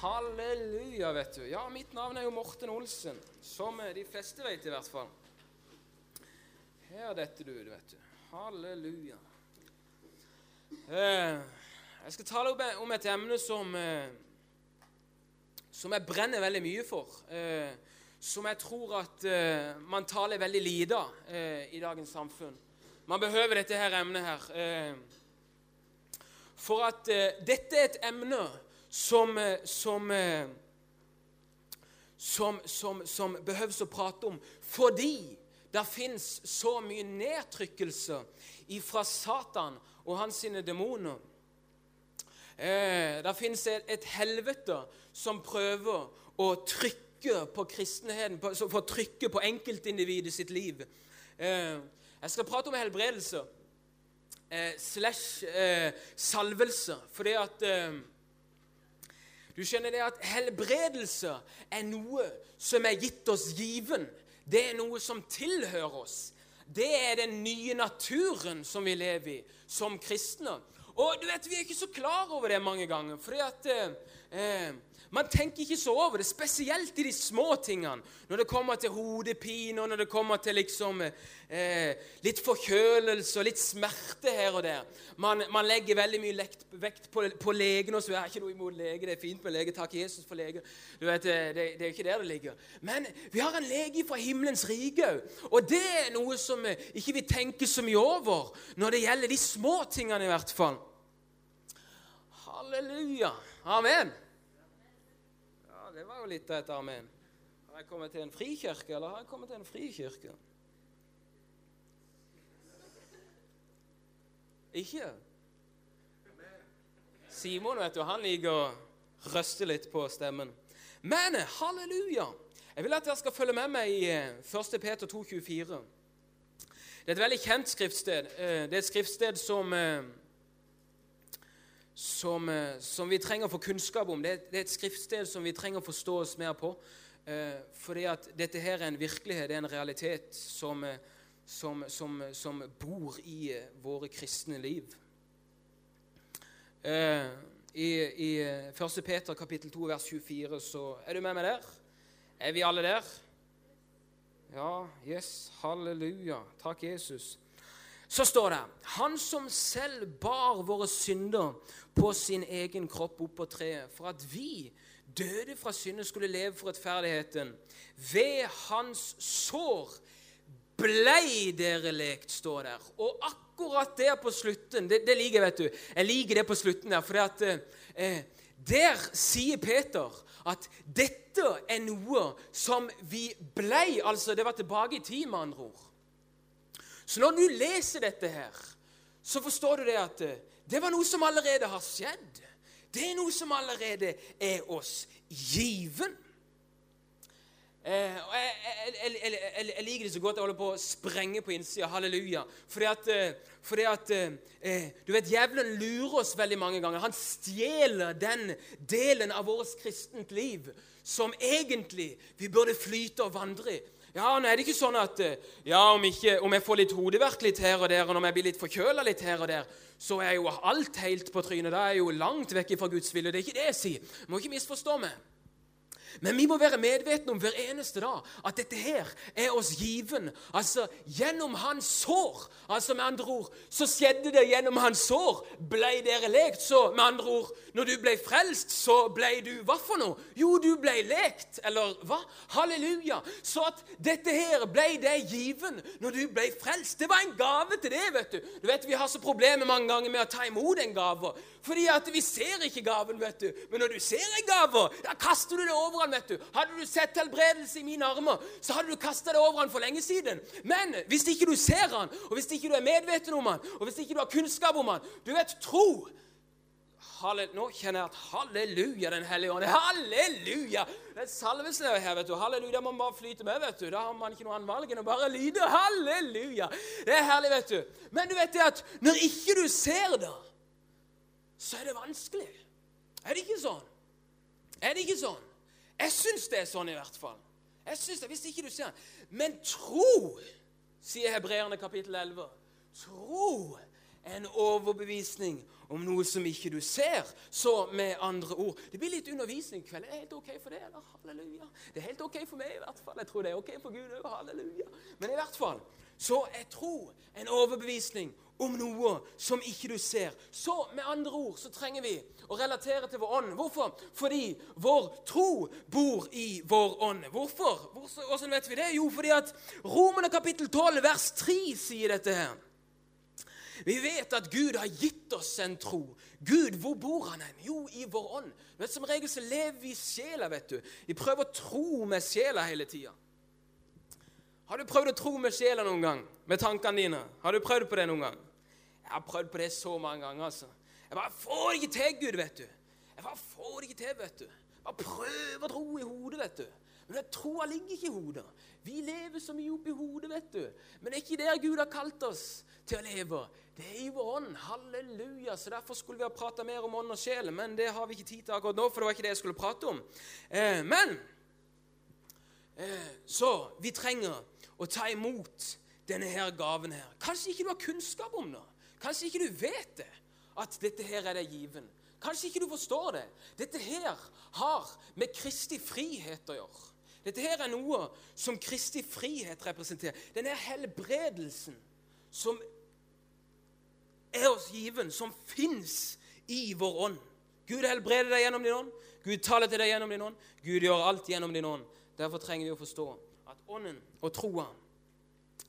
Halleluja, vet du. Ja, mitt navn er jo Morten Olsen, som de fleste vet i hvert fall. Her detter du vet du. Halleluja. Eh, jeg skal tale om et emne som, eh, som jeg brenner veldig mye for. Eh, som jeg tror at man taler veldig lite av i dagens samfunn. Man behøver dette her emnet her. For at dette er et emne som, som, som, som, som behøves å prate om fordi det fins så mye nedtrykkelse fra Satan og hans demoner. Eh, det fins et, et, helvete som prøver å trykke på kristenheten, på, for å trykke på enkeltindividet sitt liv. Eh, jeg skal prate om helbredelse eh, slash eh, salvelse, fordi at eh, du skjønner det at helbredelse er noe som er gitt oss given. Det er noe som tilhører oss. Det er den nye naturen som vi lever i som kristne. Og du vet, Vi er ikke så klar over det mange ganger. fordi at eh, eh man tenker ikke så over det, spesielt i de små tingene. Når det kommer til hodepine, og når det kommer til liksom, eh, litt forkjølelse og litt smerte her og der. Man, man legger veldig mye lekt, vekt på, på legen. og så har ikke noe imot lege, det er fint med lege. Takk Jesus for lege. Du vet, det, det, det er ikke der det ligger. Men vi har en lege fra himmelens rike òg. Og det er noe som ikke vi tenker så mye over når det gjelder de små tingene, i hvert fall. Halleluja. Amen det var jo litt av et amen. Har jeg kommet til en frikirke, eller har jeg kommet til en frikirke? Ikke? Simon vet du, han liker å røste litt på stemmen. Men halleluja! Jeg vil at dere skal følge med meg i 1. Peter Peter 2,24. Det er et veldig kjent skriftsted. Eh, det er et skriftsted som eh, som, eh, som, vi trenger å få kunnskap om. Det er, det er, et skriftsted som vi trenger å forstå oss mer på. Eh, fordi at dette her er en virkelighet, det er en realitet som, eh, som, som bor i eh, våre kristne liv. Eh, I, i 1. Peter kapittel 2 vers 24 så Er du med meg der? Er vi alle der? Ja, yes, halleluja. Takk, Jesus. Så står det Han som selv bar våre synder på sin egen kropp opp på treet, for at vi, døde fra synden skulle leve for rettferdigheten. Ved hans sår blei dere lekt, står der. Og akkurat der på slutten Det, det liker jeg, vet du. Jeg liker det på slutten der, for eh, der sier Peter at dette er noe som vi blei Altså, det var tilbake i tid, med andre ord. Så når du leser dette her, så forstår du det at eh, det var noe som allerede har skjedd. Det er noe som allerede er oss given. Eh, og jeg, jeg, jeg, jeg, liker det så godt. Jeg holder på å sprenge på innsida. Halleluja. Fordi at, eh, fordi at eh, Du vet, Djevelen lurer oss veldig mange ganger. Han stjeler den delen av vårt kristent liv som egentlig vi burde flyte og vandre i. Ja, nå er det ikke sånn at ja, om, ikke, om jeg får litt hodeverk litt her og der, og om jeg blir litt forkjøla litt her og der, så er jo alt helt på trynet. Da er jeg jo langt vekk fra Guds vilje. Det er ikke det jeg sier. jeg må ikke misforstå meg. Men vi må være medvetne om hver eneste dag at dette her er oss given. Altså gjennom hans sår. Altså med andre ord så skjedde det gjennom hans sår. Ble dere lekt? Så med andre ord når du ble frelst, så ble du hva for noe? Jo, du ble lekt. Eller hva? Halleluja. Så at dette her ble deg given når du ble frelst. Det var en gave til det, vet du. Du vet, Vi har så problemer mange ganger med å ta imot en gave. Fordi at vi ser ikke gaven, vet du. Men når du ser en gave, da kaster du det over han, vet du. Hadde du sett helbredelse i mine armer, så hadde du kasta det over han for lenge siden. Men hvis ikke du ser han, og hvis ikke du er medveten om han, og hvis ikke du har kunnskap om han Du vet, tro Nå kjenner jeg at halleluja, Den hellige ånd. Halleluja! Det er salvelsen her, vet du. Halleluja man bare flyte med. vet du. Da har man ikke noe annet valg enn å bare lyde. Halleluja! Det er herlig, vet du. Men du vet det at når ikke du ser det så er det vanskelig. Er det ikke sånn? Er det ikke sånn? Jeg syns det er sånn, i hvert fall. Jeg synes det, Hvis ikke du ser Men tro, sier hebreerne kapittel 11, tro en overbevisning om noe som ikke du ser. Så med andre ord Det blir litt undervisning i kveld. Det er helt ok for det, eller? Halleluja. Det er helt ok for meg, i hvert fall. Jeg tror det er ok for Gud òg. Halleluja. Men i hvert fall så er tro en overbevisning om noe som ikke du ser. Så med andre ord så trenger vi å relatere til vår ånd. Hvorfor? Fordi vår tro bor i vår ånd. Hvorfor? Hvordan vet vi det? Jo, fordi at Romerne kapittel 12 vers 3 sier dette her. Vi vet at Gud har gitt oss en tro. Gud, hvor bor han hen? Jo, i vår ånd. Men Som regel så lever vi i sjela, vet du. Vi prøver å tro med sjela hele tida. Har du prøvd å tro med sjela noen gang? Med tankene dine? Har du prøvd på det noen gang? Jeg har prøvd på det så mange ganger. altså. Jeg bare får det ikke til, Gud, vet du. Jeg bare får det ikke til, vet du. Jeg bare prøver å tro i hodet, vet du. Men troa ligger ikke i hodet. Vi lever så mye oppi hodet, vet du. Men det er ikke der Gud har kalt oss til å leve. Det er i vår ånd. Halleluja. Så Derfor skulle vi ha prata mer om ånd og sjel, men det har vi ikke tid til akkurat nå, for det var ikke det jeg skulle prate om. Eh, men eh, Så vi trenger å ta imot denne her gaven her. Kanskje ikke du har kunnskap om det. Kanskje ikke du vet det, at dette her er det given. Kanskje ikke du forstår det. Dette her har med Kristi frihet å gjøre. Dette her er noe som Kristi frihet representerer. Denne helbredelsen som er oss given, som fins i vår ånd. Gud helbreder deg gjennom din ånd. Gud taler til deg gjennom din ånd. Gud gjør alt gjennom din ånd. Derfor trenger vi å forstå ånden og troa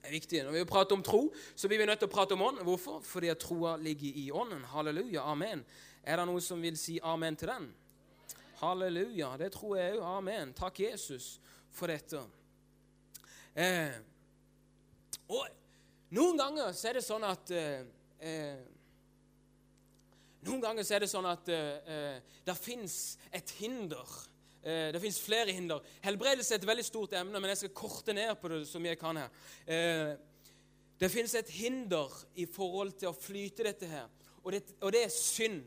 er viktig. Når vi prater om tro, så blir vi nødt til å prate om ånd. Hvorfor? Fordi at troa ligger i ånden. Halleluja. Amen. Er det noen som vil si amen til den? Halleluja. Det tror jeg òg. Amen. Takk, Jesus for dette. Eh, og noen ganger så er det sånn at eh, eh Noen ganger så er det sånn at eh, eh det fins et hinder. Eh, det fins flere hinder. Helbredelse er et veldig stort emne, men jeg skal korte ned på det så mye jeg kan her. det fins et hinder i forhold til å flyte dette her, og det, og det er synd.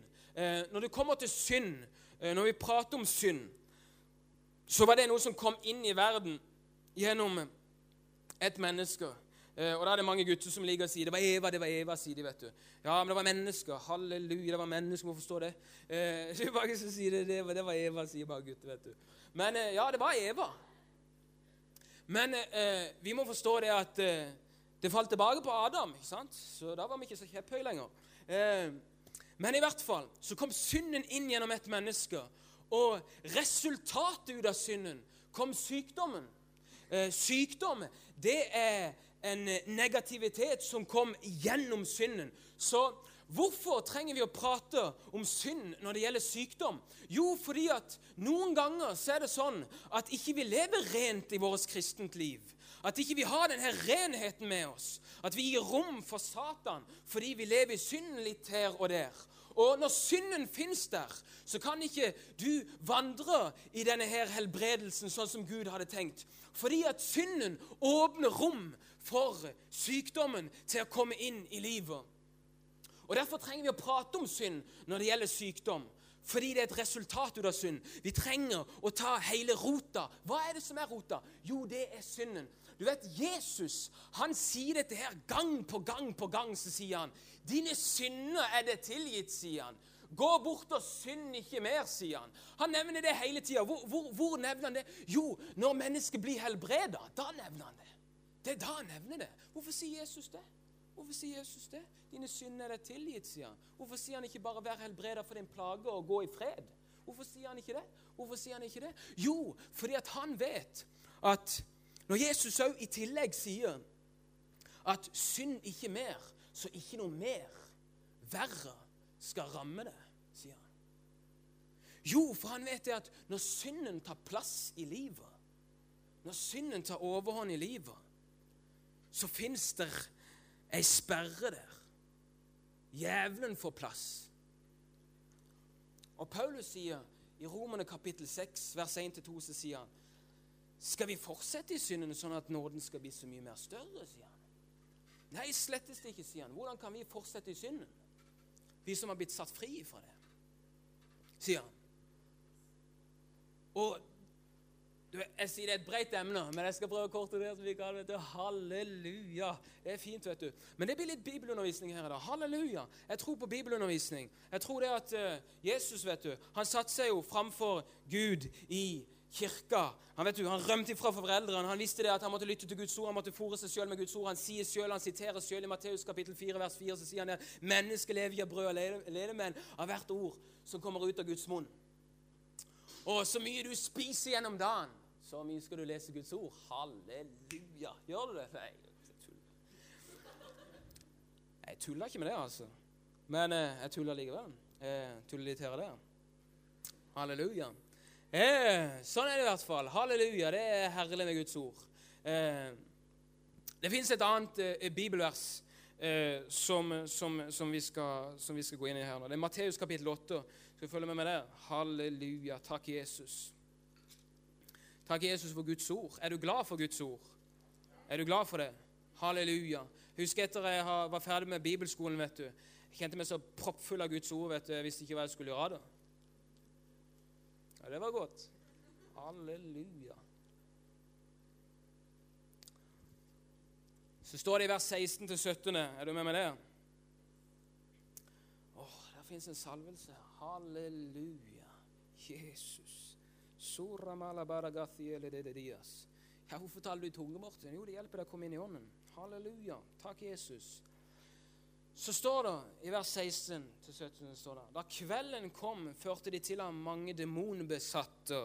når det kommer til synd, når vi prater om synd, så var det noe som kom inn i verden gjennom et menneske. Eh, og da er det mange gutter som ligger og sier det var Eva, det var Eva, sier de. vet du. Ja, men det var mennesker. Halleluja, det var mennesker. Må forstå det. Eh, det bare som sier det, det, var, Eva, sier bare gutter. vet du. Men eh, ja, det var Eva. Men eh, vi må forstå det at det falt tilbake på Adam. ikke sant? Så da var vi ikke så kjepphøye lenger. Men i hvert fall så kom synden inn gjennom et menneske. Og resultatet ut av synden kom sykdommen. Sykdom det er en negativitet som kom gjennom synden. Så hvorfor trenger vi å prate om synd når det gjelder sykdom? Jo, fordi at noen ganger så er det sånn at ikke vi lever rent i vårt kristent liv. At ikke vi har denne renheten med oss. At vi gir rom for Satan fordi vi lever i synden litt her og der. Og når synden fins der, så kan ikke du vandre i denne her helbredelsen sånn som Gud hadde tenkt. Fordi at synden åpner rom for sykdommen til å komme inn i livet. Og Derfor trenger vi å prate om synd når det gjelder sykdom. Fordi det er et resultat ut av synd. Vi trenger å ta hele rota. Hva er det som er rota? Jo, det er synden. Du vet, Jesus han sier dette her gang på gang på gang. så sier han, 'Dine synder er det tilgitt', sier han. 'Gå bort og synd ikke mer', sier han. Han nevner det hele tida. Hvor, hvor, hvor, nevner han det? Jo, når mennesket blir helbreda. Da nevner han det. Det er da han nevner det. Hvorfor sier Jesus det? Hvorfor sier Jesus det? Dine synder er tilgitt, sier han. Hvorfor sier han ikke bare 'vær helbreda for din plage og gå i fred'? Hvorfor sier han ikke det? Hvorfor sier han ikke det? Jo, fordi at han vet at når Jesus òg i tillegg sier at 'synd ikke mer', så ikke noe mer verre skal ramme det, sier han. Jo, for han vet det at når synden tar plass i livet, når synden tar overhånd i livet, så fins det ei sperre der. Djevelen får plass. Og Paulus sier i Romerne kapittel 6, vers 1-2, så sier han skal vi fortsette i syndene sånn at nåden skal bli så mye mer større, sier han. Nei, slettes ikke, sier han. Hvordan kan vi fortsette i synden? Vi som har blitt satt fri fra det, sier han. Og jeg sier det er et bredt emne, men jeg skal prøve å korte det. som vi kan, vet du. Halleluja. Det er fint, vet du. Men det blir litt bibelundervisning her i dag. Halleluja. Jeg tror på bibelundervisning. Jeg tror det at uh, Jesus, vet du, han satte seg jo framfor Gud i kirka. Han vet du, han rømte ifra for foreldrene. Han visste det at han måtte lytte til Guds ord. Han måtte fòre seg selv med Guds ord. Han sier selv, han siterer selv i Matteus kapittel 4, vers 4, så sier han det. Mennesket lever via brød og ledemenn av hvert ord som kommer ut av Guds munn. Og så mye du spiser gjennom dagen, så mye skal du lese Guds ord. Halleluja. Gjør du det? Nei, jeg tuller. Jeg tuller ikke med det, altså. Men eh, jeg tuller likevel. Her og der. Halleluja. Eh, sånn er det i hvert fall. Halleluja. Det er herlig med Guds ord. Eh, det fins et annet eh, bibelvers eh, som, som, som, vi skal, som, vi skal, gå inn i her nå. Det er Matteus kapittel 8. Skal vi følge med med der? Halleluja. Takk, Jesus. Takk, Jesus, for Guds ord. Er du glad for Guds ord? Er du glad for det? Halleluja. Husk etter jeg var ferdig med bibelskolen, vet du. Jeg kjente meg så proppfull av Guds ord vet du, jeg visste ikke hva jeg skulle gjøre av det. Ja, det var godt. Halleluja. Så står det i vers 16-17. Er du med meg der? Åh, der fins en salvelse. Halleluja. Jesus. Ja, hvorfor taler du i tunge, Morten? Jo, det hjelper deg å komme inn i ånden. Halleluja. Takk, Jesus. Så står det i vers 16-17 står det, Da kvelden kom, førte de til ham mange demonbesatte.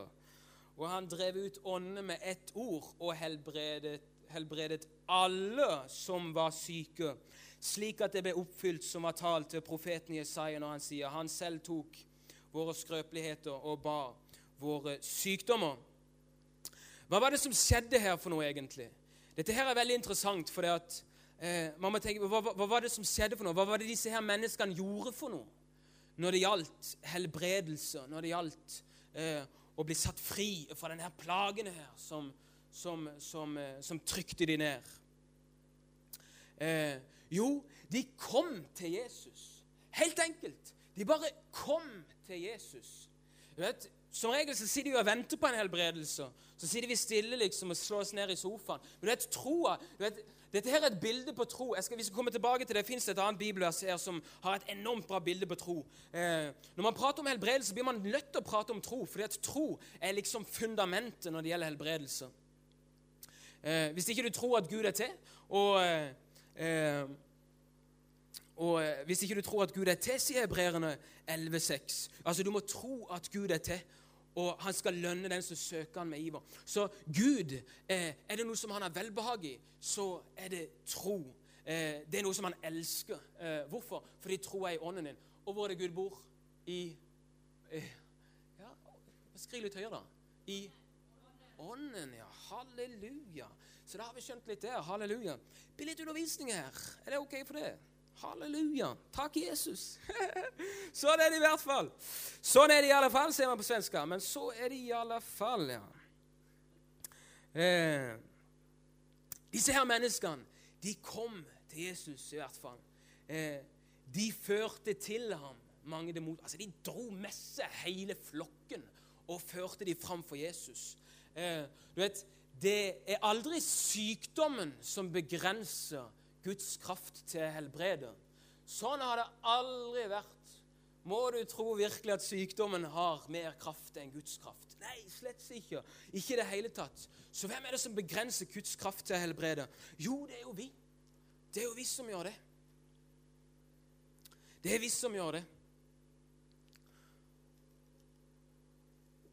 Og han drev ut åndene med ett ord og helbredet, helbredet alle som var syke, slik at det ble oppfylt som var talt til profeten Jesaja når han sier han selv tok våre skrøpeligheter og bar våre sykdommer. Hva var det som skjedde her for noe, egentlig? Dette her er veldig interessant. for det at, eh, man må tenke, hva, hva, var det som skjedde for noe? Hva var det disse her menneskene gjorde for noe når det gjaldt helbredelse, når det gjaldt eh, å bli satt fri fra denne plagen her som, som, som, eh, som trykte de ned? Eh, jo, de kom til Jesus. Helt enkelt. De bare kom til Jesus. Du vet, som regel så sitter vi og venter på en helbredelse. Så sitter vi stille liksom og slår oss ned i sofaen. Men du vet, troa du vet, Dette her er et bilde på tro. Jeg skal, vi skal komme tilbake til Det fins et annet bibelvers her som har et enormt bra bilde på tro. Eh, når man prater om helbredelse, blir man nødt til å prate om tro. fordi at tro er liksom fundamentet når det gjelder helbredelse. Eh, hvis ikke du tror at Gud er til, og eh og eh, Hvis ikke du tror at Gud er til, sier hebreerne 11,6. Altså, du må tro at Gud er til, og han skal lønne den som søker han med iver. Så Gud, eh, er det noe som han har velbehag i, så er det tro. Eh, det er noe som han elsker. Eh, hvorfor? Fordi tro er i ånden din. Og hvor er det Gud bor? I eh, Ja, skriv litt høyere, da. I ånden, ja. Halleluja. Så da har vi skjønt litt det. Halleluja. Det blir litt undervisning her. Er det ok for det? Halleluja. Takk, Jesus. sånn er det i hvert fall. Sånn er det i alle fall, sier man på svenska. Men så er det i alle fall, ja. Eh, disse her menneskene, de kom til Jesus i hvert fall. Eh, de førte til ham mange demot. Altså, de dro med seg hele flokken og førte de fram for Jesus. Eh, du vet, Det er aldri sykdommen som begrenser Guds kraft til å helbrede. Sånn har det aldri vært. Må du tro virkelig at sykdommen har mer kraft enn Guds kraft? Nei, slett ikke. Ikke i det hele tatt. Så hvem er det som begrenser Guds kraft til å helbrede? Jo, det er jo vi. Det er jo vi som gjør det. Det er vi som gjør det.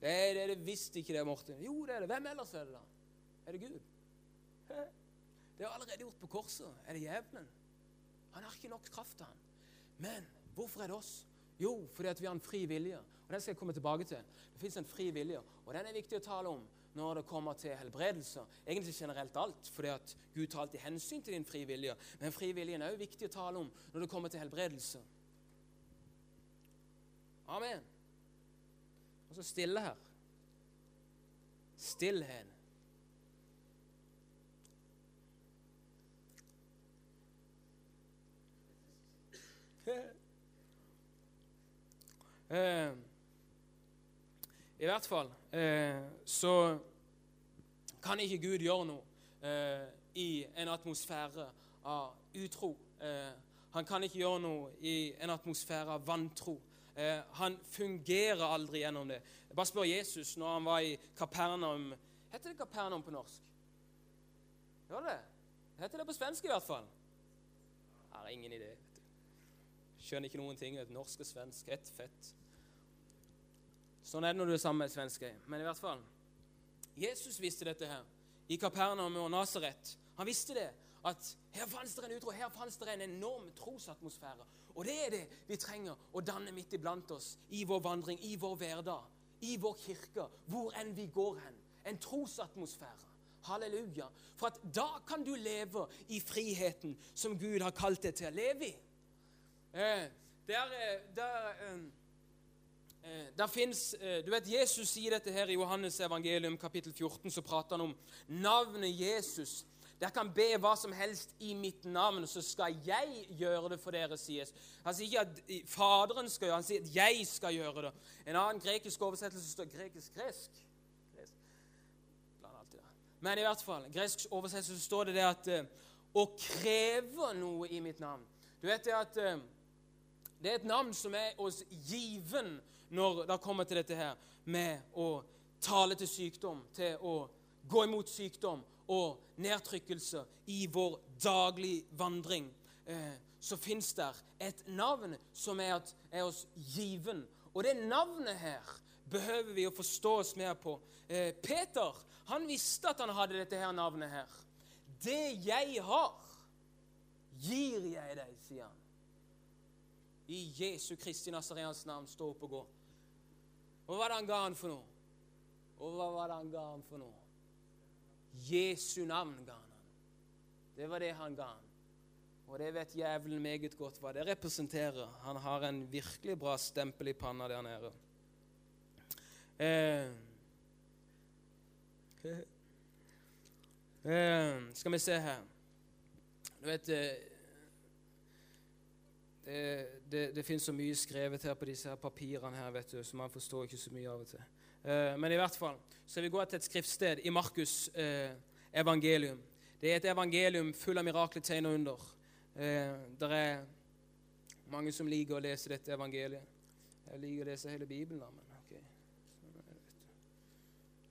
Nei, det er det visst ikke det, Morten. Jo, det er det. Hvem ellers er det, da? Er det Gud? Det er allerede gjort på korset. Er det djevelen? Han har ikke nok kraft til han. Men hvorfor er det oss? Jo, fordi at vi har en fri vilje. Og Den skal jeg komme tilbake til. Det fins en fri vilje, og den er viktig å tale om når det kommer til helbredelse. Egentlig generelt alt, fordi at Gud tar alltid hensyn til din fri vilje. Men fri viljen er også viktig å tale om når det kommer til helbredelse. Amen. Og så stille her. Stillhet. Eh, I hvert fall eh, så kan ikke Gud gjøre noe eh, i en atmosfære av utro. Eh, han kan ikke gjøre noe i en atmosfære av vantro. Eh, han fungerer aldri gjennom det. Jeg bare spør Jesus når han var i Kapernaum. Heter det Kapernaum på norsk? Gjør det? Heter det på svensk i hvert fall? Jeg har ingen idé. Skjønner ikke noen ting. Vet. Norsk og svensk, ett fett. Sånn er det når du er sammen med et svenske. Men i hvert fall Jesus visste dette her. I Kapernaum og Nasaret. Han visste det. At her fantes det en utro, her fantes det en enorm trosatmosfære. Og det er det vi trenger å danne midt iblant oss i vår vandring, i vår hverdag, i vår kirke, hvor enn vi går hen. En trosatmosfære. Halleluja. For at da kan du leve i friheten som Gud har kalt deg til å leve i. Eh, der, eh, der, eh, der finnes, eh, du vet, Jesus sier dette her i Johannes evangelium kapittel 14. Så prater han om navnet Jesus. Dere kan be hva som helst i mitt navn, så skal jeg gjøre det for dere, sies. Han sier ikke at Faderen skal gjøre det, han sier at jeg skal gjøre det. En annen grekisk oversettelse står grekisk-gresk. Men i hvert fall, gresk oversettelse står det det at å kreve noe i mitt navn. Du vet det at det er et navn som er oss given når det kommer til dette her med å tale til sykdom, til å gå imot sykdom og nedtrykkelse i vår daglig vandring. Uh, så fins det et navn som er, at, er oss given. Og det navnet her behøver vi å forstå oss mer på. Peter han visste at han hadde dette her navnet her. Det jeg har, gir jeg deg, sier han. I Jesu Kristi Nazareans navn, stå opp og gå. Og hva var det han ga han for noe? Og hva var det han ga han for noe? Jesu navn ga han han. Det var det han ga han. Og det vet jævelen meget godt hva det representerer. Han har en virkelig bra stempel i panna der nede. Eh, Eh. skal vi se her Du vet uh, Det, det, finnes så mye skrevet her på disse her papirene her, vet du, så man forstår ikke så mye av og til. Eh, men i hvert fall så vi går til et skriftsted i Markus' evangelium. Det er et evangelium full av mirakler, tegn og under. det er mange som liker å lese dette evangeliet. Jeg liker å lese hele Bibelen. da, men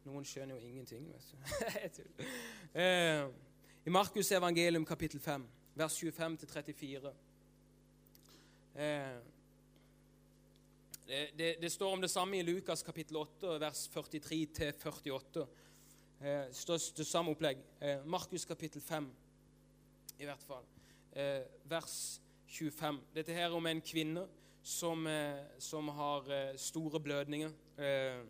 noen skjønner jo ingenting. vet du. eh, I Markus evangelium kapittel 5, vers 25-34 eh, det, det, det, står om det samme i Lukas kapittel 8, vers 43-48. Det, står det samme opplegg. Eh, Markus kapittel 5, i hvert fall. Eh, vers 25. Dette her er om en kvinne som, eh, som har eh, store blødninger. Eh,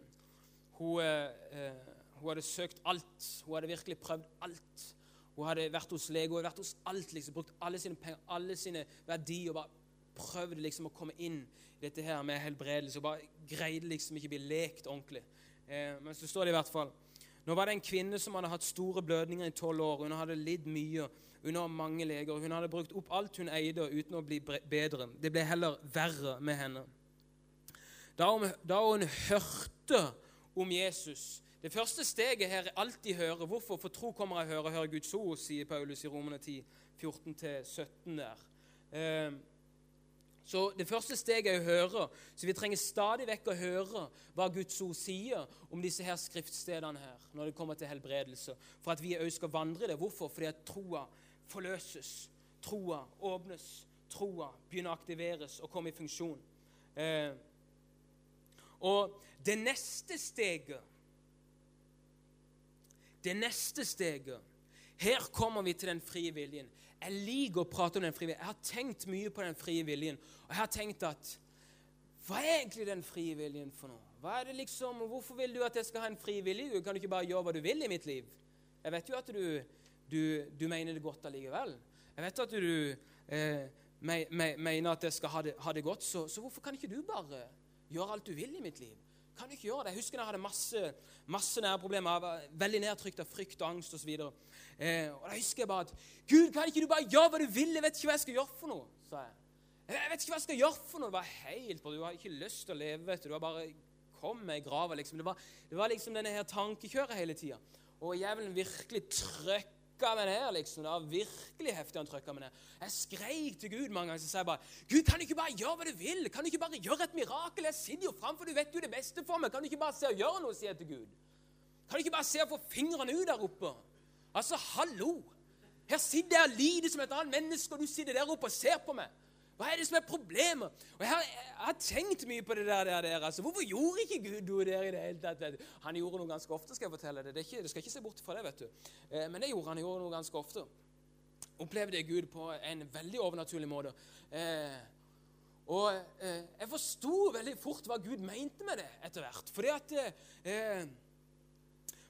hun, eh, eh, hun, hadde søkt alt. Hun hadde virkelig prøvd alt. Hun hadde vært hos lege, hun hadde vært hos alt, liksom, brukt alle sine penger, alle sine verdier. bare prøvde liksom å komme inn i dette her med helbredelse. og bare greide liksom ikke å bli lekt ordentlig. Eh, men så står det i hvert fall Nå var det en kvinne som hadde hatt store blødninger i tolv år. Hun hadde lidd mye under mange leger. Hun hadde brukt opp alt hun eide, uten å bli bedre. Det ble heller verre med henne. Da hun, da hun hørte om Jesus. Det første steget her er alltid høre. Hvorfor? For tro kommer jeg høre, høre Guds ord, sier Paulus i Romerne 10, 14-17 der. Ehm, så Det første steget er å høre. Så vi trenger stadig vekk å høre hva Guds ord sier om disse her skriftstedene her, når det kommer til helbredelse. For at vi òg skal vandre i det. Hvorfor? Fordi at troa forløses. Troa åpnes. Troa begynner å aktiveres og komme i funksjon. Eh, og det neste steget Det neste steget Her kommer vi til den frie viljen. Jeg liker å prate om den frie viljen. Jeg har tenkt mye på den frie viljen. Og jeg har tenkt at Hva er egentlig den frie viljen for noe? Hva er det liksom, Hvorfor vil du at jeg skal ha en fri vilje? Du kan du ikke bare gjøre hva du vil i mitt liv? Jeg vet jo at du, du, du mener det godt allikevel. Jeg vet at du eh, me, me, mener at jeg skal ha det, ha det godt, så, så hvorfor kan ikke du bare gjøre alt du vil i mitt liv? Kan du ikke gjøre det? Jeg husker jeg hadde masse, masse nærproblemer. Jeg var veldig nedtrykt av frykt og angst osv. Eh, og da husker jeg bare at Gud, kan ikke du bare gjøre hva du vil? Jeg vet ikke hva jeg skal gjøre for noe, sa jeg. Jeg vet ikke hva jeg skal gjøre for noe. Det var helt bra. Du har ikke lyst til å leve, vet du. Du har bare kommet i grava. Liksom. Det, var, det var liksom denne her tankekjøret hele tida. Og jævelen virkelig trøkka meg ned. liksom. Det var virkelig heftig han trøkka meg ned. Jeg skreik til Gud mange ganger. Så sa bare Gud, kan du ikke bare gjøre hva du vil? Kan du ikke bare gjøre et mirakel? Jeg sitter jo framfor, du vet jo det beste for meg. Kan du ikke bare se og gjøre noe, sier jeg til Gud. Kan du ikke bare se og få fingrene ut der oppe? Altså, hallo! Her sitter jeg og lider som et annet menneske, og du sitter der oppe og ser på meg. Hva er det som er problemet? Og Jeg har, jeg har tenkt mye på det der. der, der. Altså, hvorfor gjorde ikke Gud noe der i det hele tatt? Han gjorde noe ganske ofte, skal jeg fortelle det. Det, det skal ikke se bort fra det, vet du. Eh, men det gjorde han. gjorde noe ganske ofte. Opplevde Gud på en veldig overnaturlig måte. Eh, og eh, jeg forsto veldig fort hva Gud mente med det etter hvert. Fordi at eh,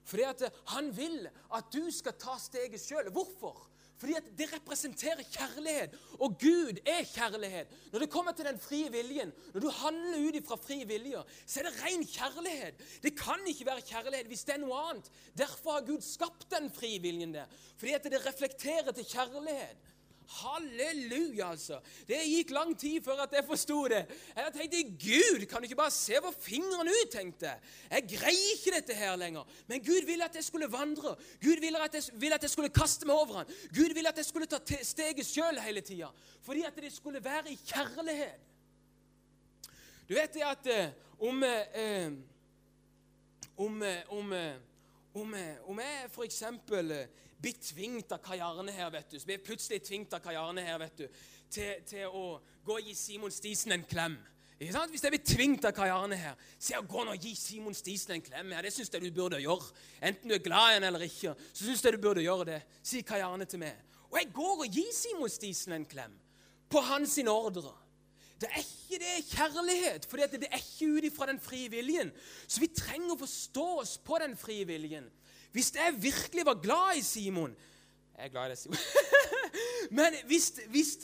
fordi at han vil at du skal ta steget sjøl. Hvorfor? Fordi at det representerer kjærlighet. Og Gud er kjærlighet. Når det kommer til den frie viljen, når du handler ut ifra fri vilje, så er det ren kjærlighet. Det kan ikke være kjærlighet hvis det er noe annet. Derfor har Gud skapt den frie viljen der. Fordi at det reflekterer til kjærlighet. Halleluja, altså. Det gikk lang tid før at jeg forsto det. Jeg tenkte Gud, kan du ikke bare se hvor fingrene ut? tenkte Jeg Jeg greier ikke dette her lenger. Men Gud ville at jeg skulle vandre. Gud ville at jeg, ville at jeg skulle kaste meg over ham. Gud ville at jeg skulle ta steget sjøl hele tida. Fordi at det skulle være i kjærlighet. Du vet det at eh, om eh, om, eh, om, om, om jeg f.eks blir tvingt av Kajarne her, vet du. Så blir plutselig tvingt av Kajarne her, vet du, til, til, å gå og gi Simon Stisen en klem. Ikke sant? Hvis jeg blir tvingt av Kajarne her, så jeg gå og gi Simon Stisen en klem. her. Det syns jeg du burde gjøre. Enten du er glad i ham eller ikke, så syns jeg du burde gjøre det. sier Kajarne til meg. Og jeg går og gir Simon Stisen en klem. På hans ordre. Det er ikke det kjærlighet, for det er ikke ut ifra den frie viljen. Så vi trenger å forstå oss på den frie viljen. Hvis jeg virkelig var glad i Simon Jeg er glad i deg, Simon. Men hvis, hvis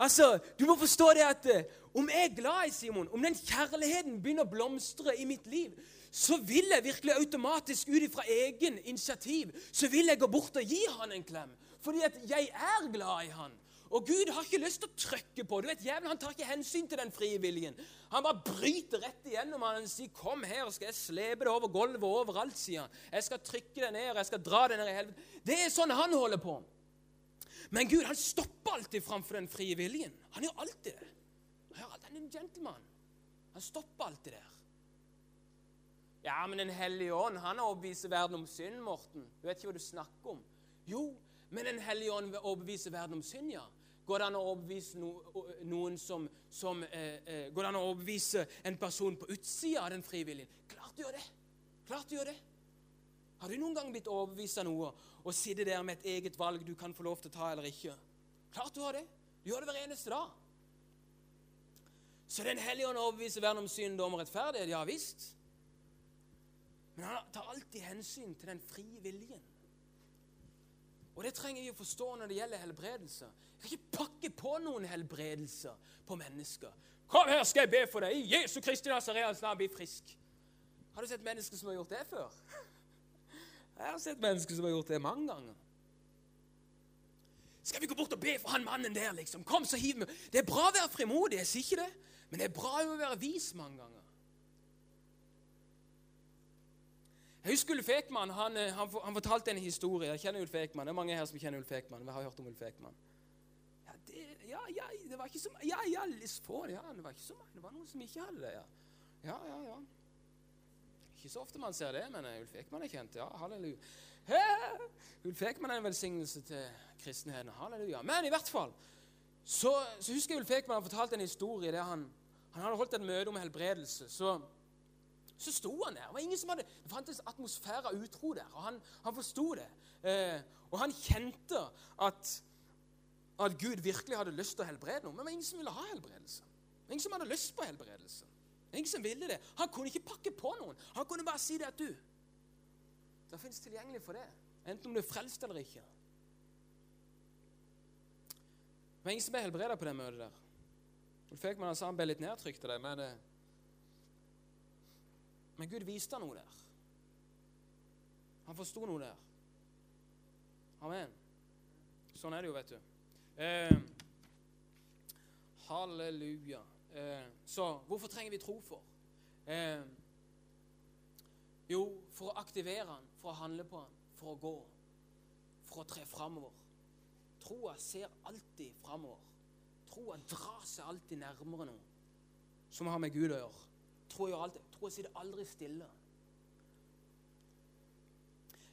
Altså, Du må forstå det at eh, om jeg er glad i Simon, om den kjærligheten begynner å blomstre i mitt liv, så vil jeg virkelig automatisk ut ifra egen initiativ så vil jeg gå bort og gi han en klem. Fordi at jeg er glad i han. Og Gud har ikke lyst til å trykke på. Du vet, Djevelen han tar ikke hensyn til den frie viljen. Han bare bryter rett igjennom han og sier 'Kom her, skal jeg slepe det over gulvet og overalt', sier han. 'Jeg skal trykke det ned, og jeg skal dra det ned i helvete'. Det er sånn han holder på. Men Gud han stopper alltid framfor den frie viljen. Han gjør alltid det. Han er en gentleman. Han stopper alltid der. Ja, men Den hellige ånd han overbeviser verden om synd, Morten. Du vet ikke hva du snakker om. Jo, men Den hellige ånd overbeviser verden om synd, ja. Går det an å overbevise noen som, som eh, eh, Går det an å overbevise en person på utsida av den frivillige? Klart du gjør det. Klart du gjør det. Har du noen gang blitt overbevist av noe og sitter der med et eget valg du kan få lov til å ta eller ikke? Klart du har det. Du gjør det hver eneste dag. Så Den hellige ånd overbeviser verden om synd, dom og rettferdighet? Ja visst. Men han tar alltid hensyn til den frie viljen. Og Det trenger vi å forstå når det gjelder helbredelse. Kan ikke pakke på noen helbredelser på mennesker. 'Kom her, skal jeg be for deg. I Jesu Kristi Nazareans navn, bli frisk.' Har du sett mennesker som har gjort det før? Jeg har sett mennesker som har gjort det mange ganger. Skal vi gå bort og be for han mannen der, liksom? Kom, så hiv meg. Det er bra å være frimodig, jeg sier ikke det. Men det er bra å være vis mange ganger. Jeg husker Ulf Ekman han, eh, han, han, fortalte en historie. Jeg kjenner Ulf Ekman. Det er mange her som kjenner Ulf Ekman. Vi har hørt om Ulf Ekman ja, ja, det var ikke så Ja, ja, få ja. Det var ikke så mange. Det var noen som ikke hadde det, ja. Ja, ja, ja. Ikke så ofte man ser det, men Ulf Ekman er kjent. Ja, halleluja. He, Ulf Ekman er en velsignelse til kristenheten. Halleluja. Men i hvert fall så, så husker jeg Ulf Ekman har fortalt en historie der han, han hadde holdt et møte om helbredelse. Så, så sto han der. Det, var ingen som hadde, det fantes atmosfære av utro der, og han, han forsto det. Eh, og han kjente at at Gud virkelig hadde lyst til å helbrede noen. Men det var ingen som ville ha helbredelse. Ingen som hadde lyst på helbredelse. Ingen som ville det. Han kunne ikke pakke på noen. Han kunne bare si det at du Det fins tilgjengelig for det. Enten om du er frelst eller ikke. Det var ingen som ble helbreda på det møtet der. Ulf Ekman sa han ble litt nedtrykt av det, men, det, men Gud viste han noe der. Han forsto noe der. Amen. Sånn er det jo, vet du. Eh, halleluja. Eh, så hvorfor trenger vi tro for? Eh, Jo, for å aktivere han, for å handle på han, for å gå, for å tre framover. Troa ser alltid framover. Troa drar seg alltid nærmere noe som har med Gud å gjøre. Troa tro sitter aldri stille.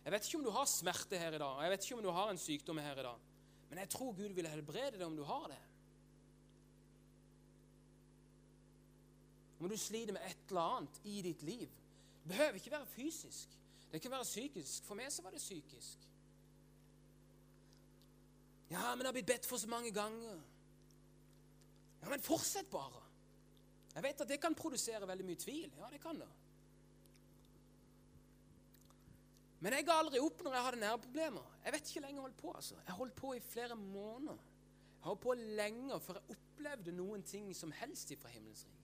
Jeg vet ikke om du har smerte her i dag, jeg vet ikke om du har en sykdom her i dag, men jeg tror Gud vil helbrede deg om du har det. Om du sliter med et eller annet i ditt liv. Det behøver ikke være fysisk. Det kan være psykisk. For meg så var det psykisk. Ja, men det har blitt bedt for så mange ganger. Ja, men fortsett bare. Jeg vet at det kan produsere veldig mye tvil. Ja, det kan det. Men jeg ga aldri opp når jeg hadde nerveproblemer. Jeg vet ikke lenge jeg holdt på. altså. Jeg holdt på i flere måneder. Jeg holdt på lenger før jeg opplevde noen ting som helst fra himmelens ring.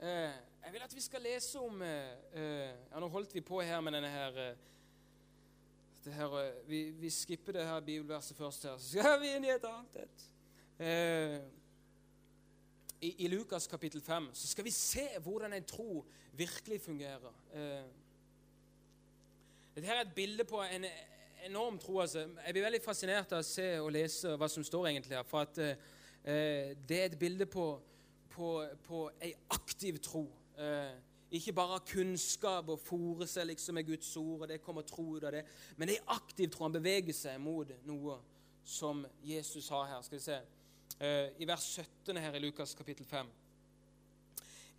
Eh, jeg vil at vi skal lese om eh, eh, ja, Nå holdt vi på her med denne her, det her vi, vi, skipper det her bibelverset først her, så skal vi inn i et annet et. I, I, Lukas kapittel 5 så skal vi se hvordan en tro virkelig fungerer. Dette her er et bilde på en enorm tro. altså. Jeg blir veldig fascinert av å se og lese hva som står egentlig her. For at det er et bilde på på, på ei aktiv tro. Eh, ikke bare kunnskap og fòre seg liksom med Guds ord, og det kommer tro ut av det. Men ei aktiv tro. Han beveger seg mot noe som Jesus har her. Skal vi se. Eh, I vers 17 her i Lukas kapittel 5.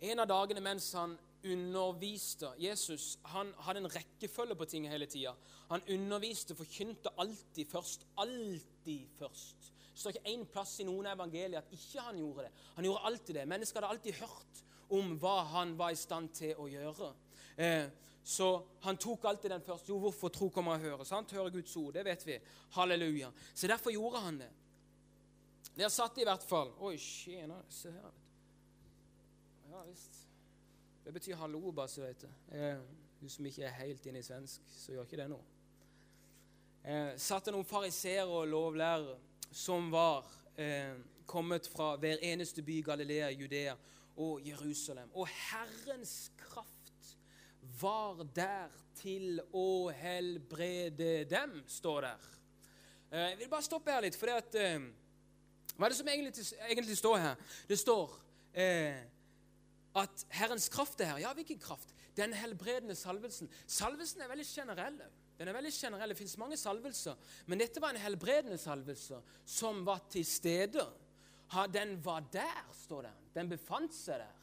En av dagene mens han underviste Jesus han hadde en rekkefølge på ting hele tida. Han underviste, forkynte alltid først. Alltid først. Det står ikke én plass i noen evangelier at ikke han gjorde det. Han gjorde alltid det. Mennesker hadde alltid hørt om hva han var i stand til å gjøre. Eh, så han tok alltid den først. Jo, hvorfor tro kommer av å høre? Sant? Høre Guds ord, det vet vi. Halleluja. Så derfor gjorde han det. Der satt de i hvert fall. Oi, tjena, se her. Ja visst. Det betyr hallo, bare så vet. Eh, du som ikke er helt inne i svensk, så gjør ikke det nå. Eh, satt det noen fariseere og lovlærere som var eh, kommet fra hver eneste by, Galilea, Judea og Jerusalem. Og Herrens kraft var der til å helbrede dem, står der. Eh, jeg vil bare stoppe her litt, for det at, eh, hva er det som egentlig, egentlig står her? Det står eh, at Herrens kraft er her. Ja, hvilken kraft? Den helbredende salvelsen. Salvelsen er veldig generell. Den er veldig generell. Det fins mange salvelser. Men dette var en helbredende salvelse som var til stede. Den var der, står det. Den befant seg der.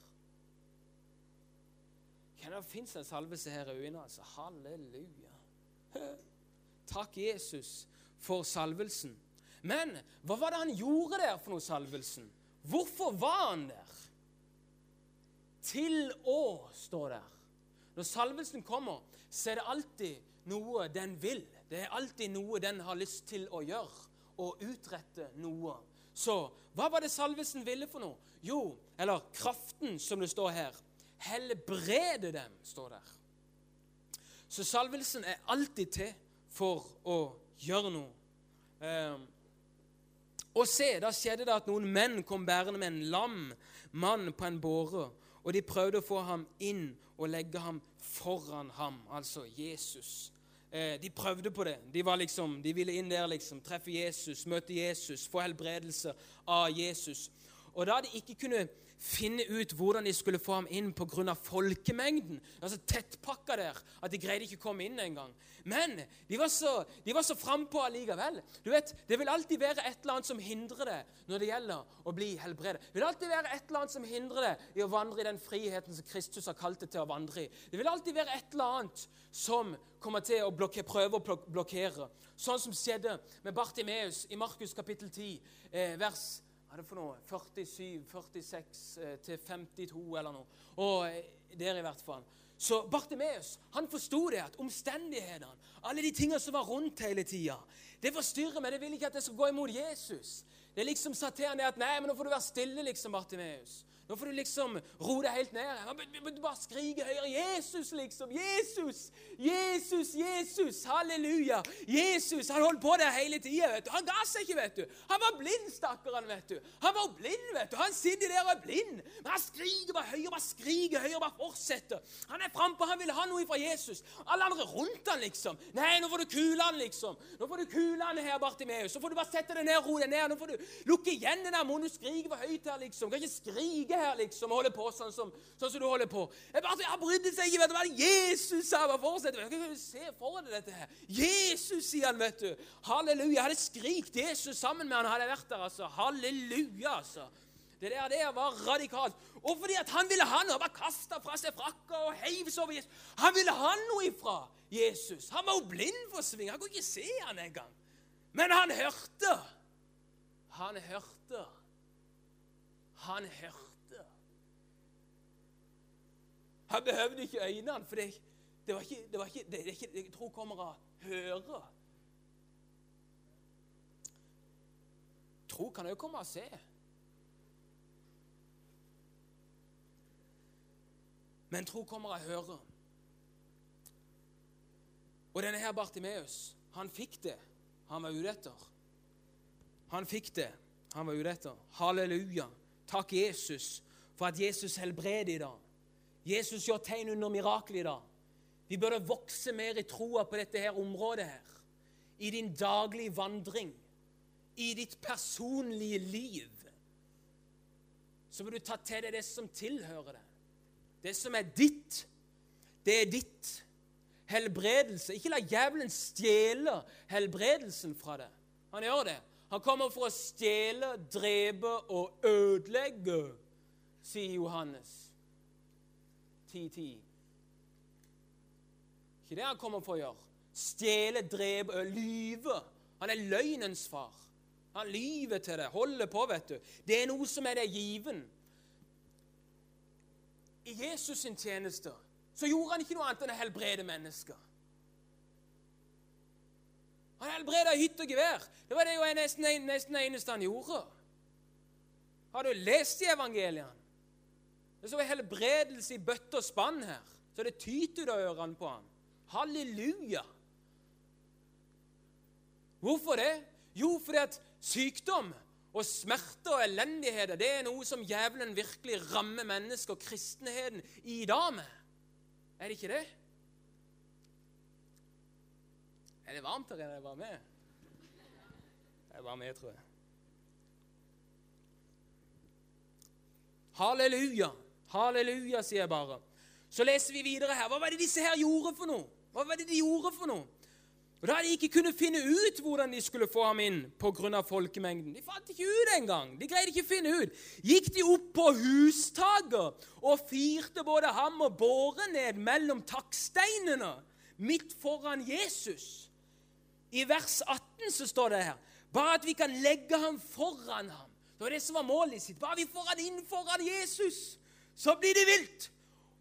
Kan det finnes en salvelse her i øynene? Altså. Halleluja. Takk, Jesus, for salvelsen. Men hva var det han gjorde der for noe, salvelsen? Hvorfor var han der? Til å, stå der. Når salvelsen kommer, så er det alltid noe den vil. Det er alltid noe den har lyst til å gjøre, og utrette noe. Så hva var det salvelsen ville for noe? Jo, eller kraften, som det står her. Helbrede dem, står der. Så salvelsen er alltid til for å gjøre noe. Eh, og se, da skjedde det at noen menn kom bærende med en lam mann på en båre, og de prøvde å få ham inn og legge ham foran ham, altså Jesus. Eh, de prøvde på det. De, liksom, de, ville inn der, liksom, treffe Jesus, møte Jesus, få helbredelse av Jesus. Og da de ikke kunne finne ut hvordan de skulle få ham inn pga. folkemengden. Altså tettpakka der at de greide ikke å komme inn engang. Men de var så, de var så frampå allikevel. Du vet, Det vil alltid være et eller annet som hindrer det når det gjelder å bli helbredet. Det vil alltid være et eller annet som hindrer det i å vandre i den friheten som Kristus har kalt det til å vandre i. Det vil alltid være et eller annet som kommer til å blokke, prøve å blokkere. Sånn som skjedde med Bartimeus i Markus kapittel 10, eh, vers hva er det for noe? 47, 46 eh, til 52 eller noe. Og eh, der i hvert fall. Så Bartimeus han forsto det at omstendighetene, alle de tingene som var rundt hele tida, det forstyrrer meg. Det vil ikke at jeg skal gå imot Jesus. Det liksom sa til han det at nei, men nå får du være stille, liksom, Bartimeus. Nå får du liksom roe deg helt ned. Du bare skrike høyere. Jesus, liksom. Jesus! Jesus, Jesus! Halleluja! Jesus, Han holdt på der hele tida. Han ga seg ikke, vet du. Han var blind, stakkaren. vet du. Han var blind, vet du. Han sitter der og er blind. Men han skriker bare høyere, bare skriker høyere, bare fortsetter. Han er frampå, han vil ha noe fra Jesus. Alle andre rundt han liksom. Nei, nå får du kule han, liksom. Nå får du kule han her, Bartimeus. Så får du bare sette deg ned roe deg ned. Nå får du lukke igjen den der munnen. Du skriker for høyt her, liksom. Du kan ikke skrike her liksom og holder på sånn som, sånn som du holder på. Jeg bare, jeg brydde seg ikke. vet du hva Jesus sa. Hva fortsetter? Jeg kan se for deg dette her. Jesus, sier han, vet du. Halleluja. Jeg hadde skrikt Jesus sammen med han hadde jeg vært der. altså. Halleluja, altså. Det der, det var radikalt. Og fordi at han ville ha noe. Bare kasta fra seg frakka og heiv seg over Jesus. Han ville ha noe ifra Jesus. Han var jo blind for sving. Han kunne ikke se han engang. Men han hørte. Han hørte. Han hørte. Han behøvde ikke øynene, for det, det var ikke, det var ikke, det, det, det tro kommer av høre. Tro kan òg komme av se. Men tro kommer av høre. Og denne her Bartimeus, han fikk det han var ute etter. Han fikk det han var ute etter. Halleluja. Takk, Jesus, for at Jesus helbreder i dag. Jesus gjør tegn under mirakel i dag. Vi burde vokse mer i troa på dette her området her. I din daglige vandring, i ditt personlige liv. Så vil du ta til deg det som tilhører deg. Det som er ditt, det er ditt. Helbredelse. Ikke la djevelen stjele helbredelsen fra deg. Han gjør det. Han kommer for å stjele, drepe og ødelegge, sier Johannes. 10-10. Ikke det han kommer for å gjøre. Stjele, drepe, lyve. Han er løgnens far. Han lyver til det, holder på, vet du. Det er noe som er deg given. I Jesus sin tjeneste så gjorde han ikke noe annet enn å helbrede mennesker. Han helbreda hytte og gevær. Det var det jo nesten det eneste han gjorde. Har du lest i evangeliene? Det står helbredelse i bøtte og spann her, så det tyter ut av ørene på ham. Halleluja! Hvorfor det? Jo, fordi at sykdom og smerte og elendigheter det er noe som djevelen virkelig rammer mennesker og kristenheten i dag med. Er det ikke det? Er det varmt her inne? Jeg var med. Jeg var med, tror jeg. Halleluja. Halleluja, sier jeg bare. Så leser vi videre her. Hva var det disse her gjorde for noe? Hva var det de gjorde for noe? Og Da de ikke kunne finne ut hvordan de skulle få ham inn pga. folkemengden De fant ikke ut engang. De greide ikke å finne ut. Gikk de opp på hustaket og firte både ham og båren ned mellom takksteinene midt foran Jesus. I vers 18 så står det her bare at vi kan legge ham foran ham. Det var det som var målet sitt. Bare vi får han inn foran Jesus så blir det vilt.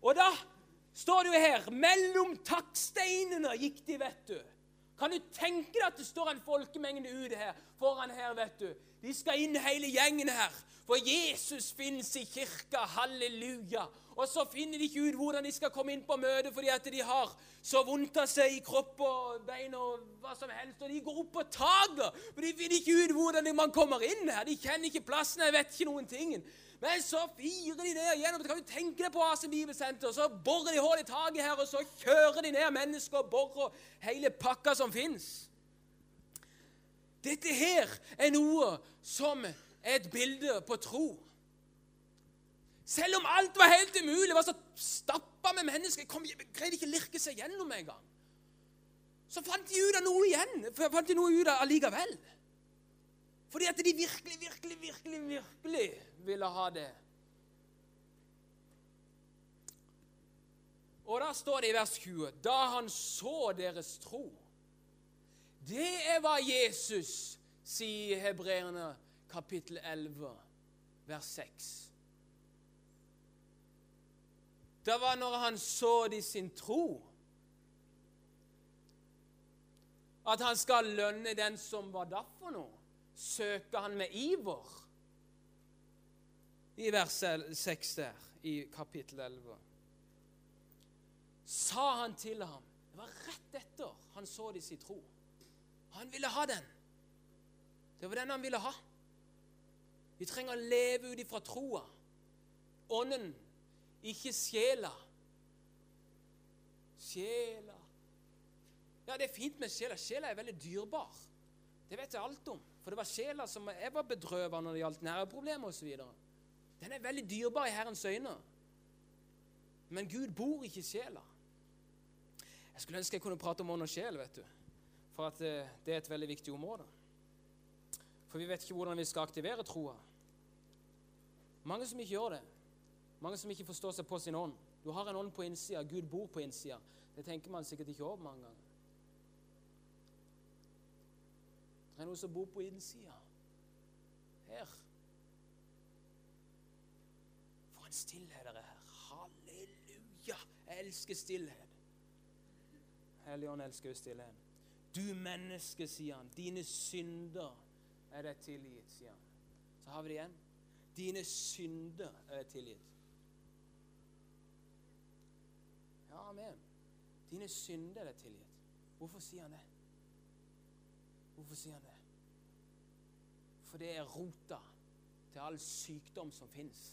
Og da står det jo her Mellom takksteinene gikk de, vet du. Kan du tenke deg at det står en folkemengde ute her foran her, vet du. De skal inn hele gjengen her. For Jesus finnes i kirka. Halleluja. Og så finner de ikke ut hvordan de skal komme inn på møtet fordi at de har så vondt av seg i kropp og bein og hva som helst. Og de går opp på taket, for de finner ikke ut hvordan man kommer inn her. De kjenner ikke plassen, jeg vet ikke noen ting. Men så firer de ned gjennom Kan du tenke deg på Asen Bibelsenter? Så borer de hull i taket her, og så kjører de ned mennesker og borer hele pakka som fins. Dette her er noe som er et bilde på tro. Selv om alt var helt umulig, var så stappa med mennesker kom, Greide ikke å lirke seg gjennom engang. Så fant de ut av noe igjen. Fant de noe ut av allikevel. Fordi at de virkelig, virkelig, virkelig, virkelig ville ha det. Og da står det i vers 20 Da han så deres tro Det er hva Jesus sier i Hebreerne kapittel 11, vers 6. Det var når han så de sin tro, at han skal lønne den som var da for noe søker han med iver. i vers 6 der, i kapittel 11. Sa han til ham Det var rett etter han så de sin tro. Han ville ha den. Det var den han ville ha. Vi trenger å leve ut ifra troa. Ånden, ikke sjela. Sjela Ja, det er fint med sjela. Sjela er veldig dyrbar. Det vet jeg alt om. For det var sjela som jeg var bedrøva når det gjaldt nerveproblemer osv. Den er veldig dyrbar i Herrens øyne. Men Gud bor ikke i sjela. Jeg skulle ønske jeg kunne prate om ånd og sjel, vet du. For at eh, det er et veldig viktig område. For vi vet ikke hvordan vi skal aktivere troa. Mange som ikke gjør det. Mange som ikke forstår seg på sin ånd. Du har en ånd på innsida, Gud bor på innsida. Det tenker man sikkert ikke over mange ganger. Det er noe som bor på innsida. Her. For en stillhet det er her. Halleluja! Jeg elsker stillhet. Helligånd elsker jo stillhet. Du menneske, sier han, dine synder er deg tilgitt, sier han. Så har vi det igjen. Dine synder er deg tilgitt. Ja, amen. Dine synder er tilgitt. Hvorfor sier han det? Hvorfor sier han det? For det er rota til all sykdom som fins.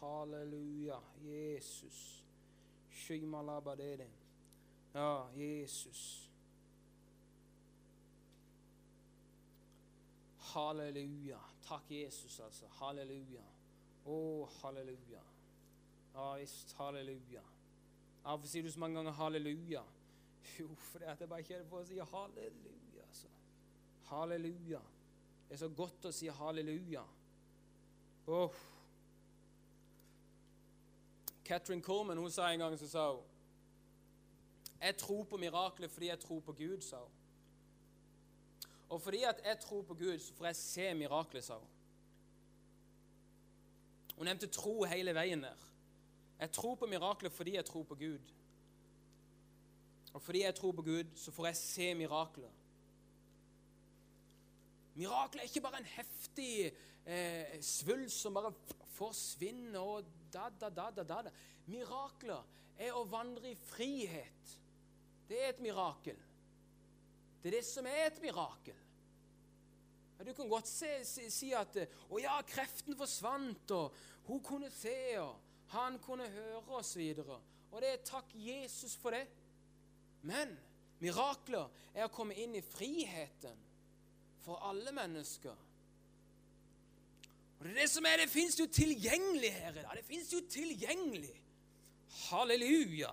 Halleluja. Jesus. Ja, Jesus. Halleluja. Takk, Jesus, altså. Halleluja. Å, oh, halleluja. Ja visst, halleluja. Hvorfor sier du så mange ganger halleluja? Jo, fordi jeg bare kjører på å si halleluja. Altså. Halleluja. Det er så godt å si halleluja. Oh. Catherine Coleman hun sa en gang så sa hun, Jeg tror på mirakler fordi jeg tror på Gud, sa hun. Og fordi at jeg tror på Gud, så får jeg se mirakler, sa hun. Hun nevnte tro hele veien der. Jeg tror på mirakler fordi jeg tror på Gud. Og fordi jeg tror på Gud, så får jeg se mirakler. Mirakler er ikke bare en heftig eh, svulst som bare forsvinner og da, da, da, da, da. Mirakler er å vandre i frihet. Det er et mirakel. Det er det som er et mirakel. Ja, du kan godt se, si, si at 'Å ja, kreften forsvant', og 'hun kunne se', og 'han kunne høre', osv. Og, og det er takk Jesus for det. Men mirakler er å komme inn i friheten for alle mennesker. Og Det er det som er, det fins jo tilgjengelig her i dag. Det fins jo tilgjengelig. Halleluja.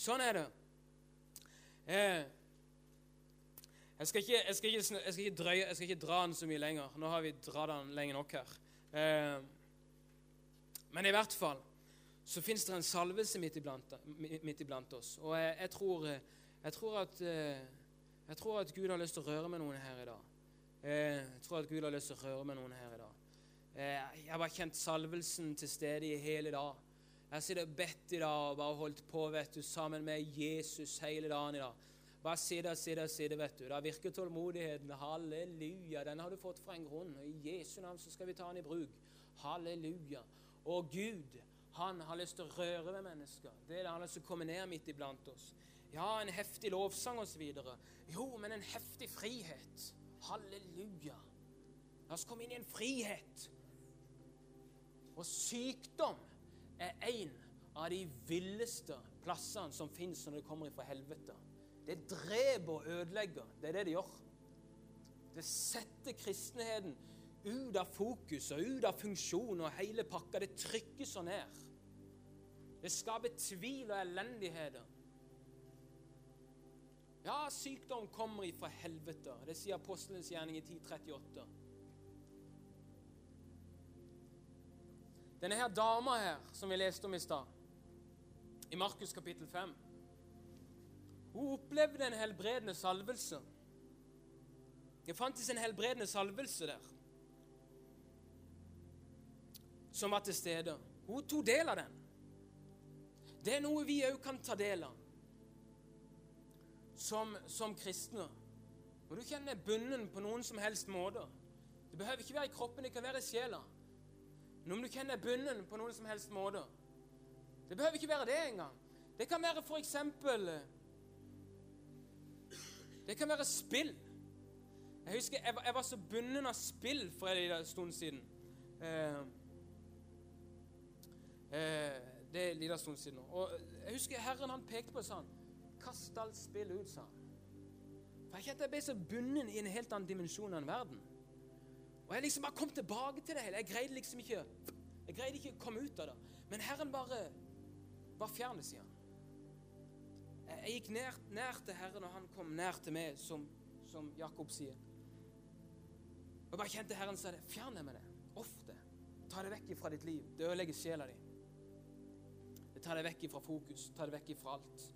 Sånn er det. Eh, jeg, skal ikke, jeg, skal ikke, jeg, skal drøye, jeg, skal ikke, dra den så mye lenger. Nå har vi dratt den lenge nok her. Eh, men i hvert fall så fins det en salvelse midt iblant, midt iblant oss. Og jeg, tror, tror at, eh, jeg tror at Gud har lyst til å røre med noen her i dag. Eh, jeg tror at Gud har lyst til å røre med noen her i dag. Eh, jeg har bare kjent salvelsen til stede i hele dag. Jeg har sittet og bedt i dag og bare holdt på vet du, sammen med Jesus hele dagen i dag. Bare sitte, sitte, sitte, vet du. Da virker tålmodigheten. Halleluja. Den har du fått fra en grunn. I Jesu navn så skal vi ta den i bruk. Halleluja. Og Gud, han har lyst til å røre ved mennesker. Det er det Han har lyst til å komme ned midt iblant oss. Ja, en heftig lovsang osv. Jo, men en heftig frihet. Halleluja. La oss komme inn i en frihet. Og sykdom er en av de villeste plassene som fins når det kommer fra helvete. Det dreper og ødelegger. Det er det det gjør. Det setter kristenheten ut av fokus og ut av funksjon og hele pakka. Det trykker så ned. Det skaper tvil og elendigheter. Ja, sykdom kommer ifra helvete. Det sier apostelens gjerning i 1038. Denne her dama her, som vi leste om i stad, i Markus kapittel 5 Hun opplevde en helbredende salvelse. Det fantes en helbredende salvelse der. som var til stede. Hun tok del av den. Det er noe vi òg kan ta del av som, som kristne. Når du kjenner deg bunden på noen som helst måte Det behøver ikke være i kroppen, det kan være i sjela. Men om du kjenner deg bunden på noen som helst måte Det behøver ikke være det engang. Det kan være for eksempel Det kan være spill. Jeg husker jeg var, jeg var så bundet av spill for en stund siden. Eh, eh, det er en liten stund siden nå. Og jeg husker Herren han pekte på sånn Kast alt spill ut, sa han. For jeg kjente jeg ble så bundet i en helt annen dimensjon enn verden. Og jeg liksom bare kom tilbake til det hele. Jeg greide liksom ikke Jeg greide ikke å komme ut av det. Men Herren bare var fjern det, sier han. Jeg gikk nær, nær, til Herren, og han kom nær til meg, som, som Jakob sier. Og jeg bare kjente Herren sa det. Fjern det med det. Ofte. Ta det vekk fra ditt liv. Det ødelegger sjela di. Det tar deg vekk fra fokus. Ta det vekk fra alt.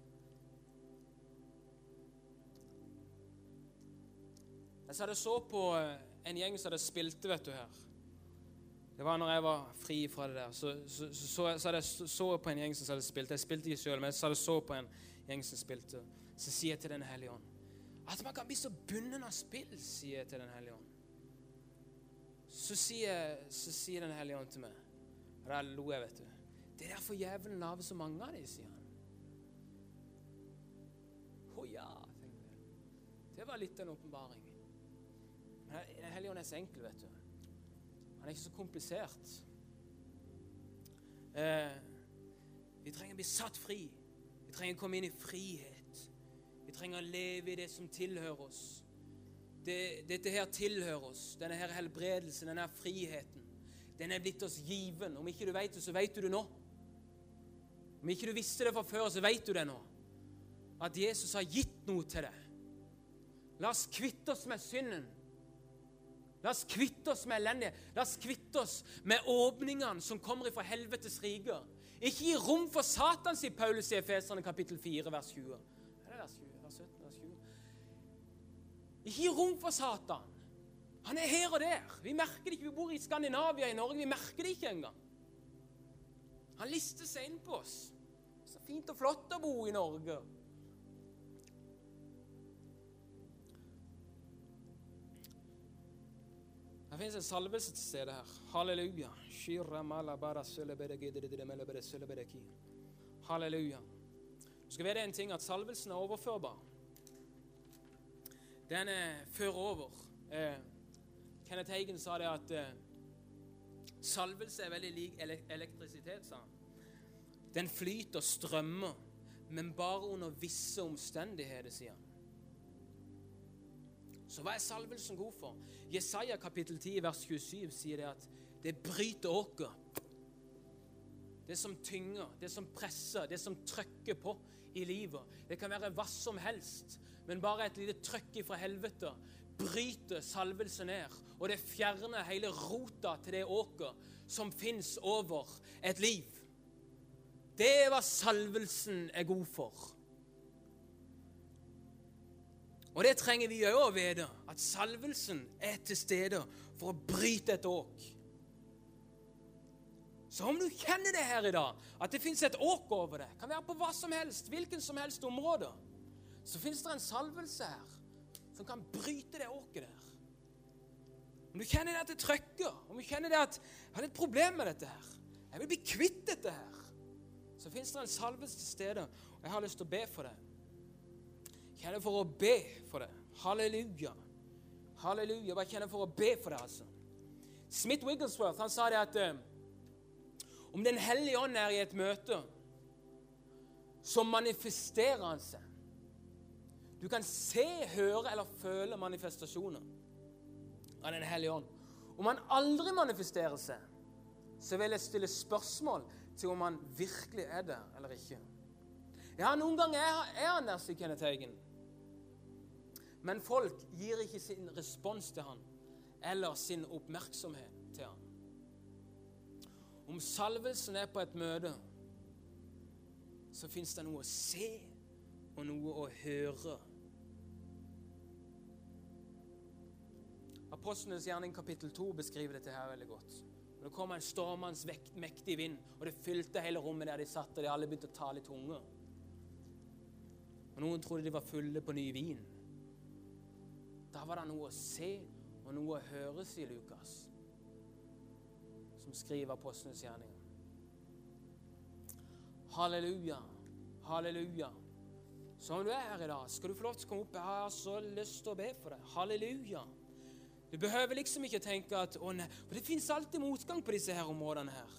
Jeg hadde så på eh, en gjeng som hadde spilt vet du her. Det var når jeg var fri fra det der. Så, så, så, så hadde jeg så på en gjeng som hadde spilt. Jeg spilte ikke sjøl, men jeg hadde så på en gjeng som spilte. Så sier jeg til Den hellige ånd at man kan bli så bundet av spill, sier jeg til Den hellige ånd. Så sier, så sier Den hellige ånd til meg, og da lo jeg, vet du Det er derfor jævelen lager så mange av dem, sier han. Å ja, tenkte jeg. Det var litt av en åpenbaring. Men Den hellige ånd er så enkel, vet du. Han er ikke så komplisert. Eh, vi trenger å bli satt fri. Vi trenger å komme inn i frihet. Vi trenger å leve i det som tilhører oss. Det, dette her tilhører oss. Denne her helbredelsen, denne her friheten. Den er blitt oss given. Om ikke du vet det, så vet du det nå. Om ikke du visste det fra før, så vet du det nå. At Jesus har gitt noe til deg. La oss kvitte oss med synden. La oss kvitte oss med elendighet. La oss kvitte oss med åpningene som kommer ifra helvetes riker. Ikke gi rom for Satan, sier Paulus i Efeserne kapittel 4, vers 20. Er det vers 20? Vers 17, vers 20? Ikke gi rom for Satan. Han er her og der. Vi merker det ikke. Vi bor i Skandinavia i Norge. Vi merker det ikke engang. Han lister seg inn på oss. Så fint og flott å bo i Norge. Det finnes en salvelse til stede her. Halleluja. Halleluja. Du skal vite en ting, at salvelsen er overførbar. Den fører over. Eh, Kenneth Hagen sa det at eh, salvelse er veldig lik elektrisitet, sa han. Den flyter, strømmer, men bare under visse omstendigheter, sier han. Så hva er salvelsen god for? Jesaja kapittel 10 vers 27 sier det at det bryter åker. Det som tynger, det som presser, det som trykker på i livet. Det kan være hva som helst, men bare et lite trøkk fra helvete bryter salvelse ned. Og det fjerner hele rota til det åker som fins over et liv. Det er hva salvelsen er god for. Og det trenger vi òg å vite, at salvelsen er til stede for å bryte et åk. Så om du kjenner det her i dag, at det fins et åk over det, kan være på hva som helst, hvilken som helst område, så fins det en salvelse her som kan bryte det åket der. Om du kjenner det at det trykker, om du kjenner det at jeg har et problem med dette her, jeg vil bli kvitt dette her, så fins det en salvelse til stede, og jeg har lyst til å be for det kjenner for å be for det. Halleluja. Halleluja. Bare kjenner for å be for det, altså. Smith Wigglesworth han sa det at eh, om Den hellige ånd er i et møte, så manifesterer han seg. Du kan se, høre eller føle manifestasjoner av Den hellige ånd. Om han aldri manifesterer seg, så vil jeg stille spørsmål til om han virkelig er der eller ikke. Ja, noen ganger er han der, sier Kenneth Haugen. Men folk gir ikke sin respons til han eller sin oppmerksomhet til han. Om salvelsen er på et møte, så fins det noe å se og noe å høre. Apostlenes gjerning kapittel 2 beskriver dette her veldig godt. Og Det kom en stormende, mektig vind, og det fylte hele rommet der de satt, og de alle begynte å tale i tunge. Og Noen trodde de var fulle på ny vin. Da var det noe å se og noe å høre, sier Lukas, som skriver apostlenes gjerninger. Halleluja, halleluja. Som du er her i dag, skal du få lov til å komme opp. Jeg har så lyst til å be for deg. Halleluja. Du behøver liksom ikke tenke at å nei, For det fins alltid motgang på disse her områdene her.